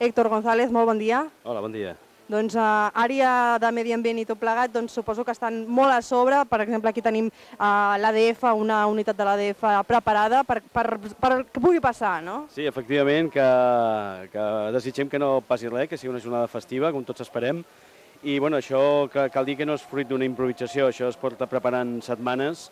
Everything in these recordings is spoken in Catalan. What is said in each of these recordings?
Héctor González, molt bon dia. Hola, bon dia. Doncs uh, àrea de medi ambient i tot plegat, doncs suposo que estan molt a sobre. Per exemple, aquí tenim uh, l'ADF, una unitat de l'ADF preparada per, per, per que pugui passar, no? Sí, efectivament, que, que desitgem que no passi res, que sigui una jornada festiva, com tots esperem. I bueno, això que, cal dir que no és fruit d'una improvisació, això es porta preparant setmanes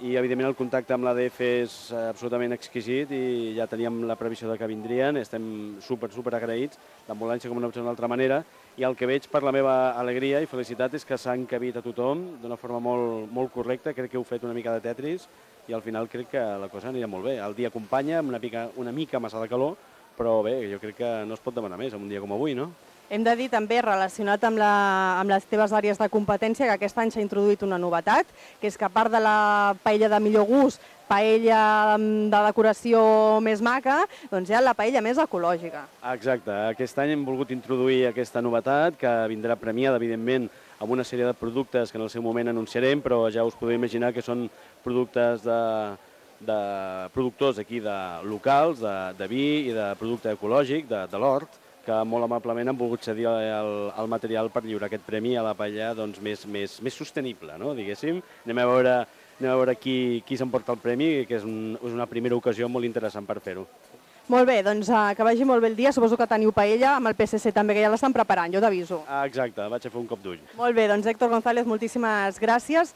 i evidentment el contacte amb l'ADF és eh, absolutament exquisit i ja teníem la previsió de que vindrien, estem super, super agraïts, l'ambulància com no pot ser d'una altra manera, i el que veig per la meva alegria i felicitat és que s'ha encabit a tothom d'una forma molt, molt correcta, crec que heu fet una mica de Tetris i al final crec que la cosa anirà molt bé. El dia acompanya amb una, pica, una mica massa de calor, però bé, jo crec que no es pot demanar més en un dia com avui, no? Hem de dir també, relacionat amb, la, amb les teves àrees de competència, que aquest any s'ha introduït una novetat, que és que a part de la paella de millor gust, paella de decoració més maca, doncs hi ha la paella més ecològica. Exacte. Aquest any hem volgut introduir aquesta novetat, que vindrà premiada, evidentment, amb una sèrie de productes que en el seu moment anunciarem, però ja us podeu imaginar que són productes de, de productors aquí de locals, de, de vi i de producte ecològic, de, de l'hort, que molt amablement han volgut cedir el, el material per lliurar aquest premi a la paella doncs, més, més, més sostenible, no? diguéssim. Anem a veure, anem a veure qui, qui s'emporta el premi, que és, un, és una primera ocasió molt interessant per fer-ho. Molt bé, doncs uh, que vagi molt bé el dia. Suposo que teniu paella amb el PSC també, que ja l'estan preparant, jo t'aviso. Ah, exacte, vaig a fer un cop d'ull. Molt bé, doncs Héctor González, moltíssimes gràcies.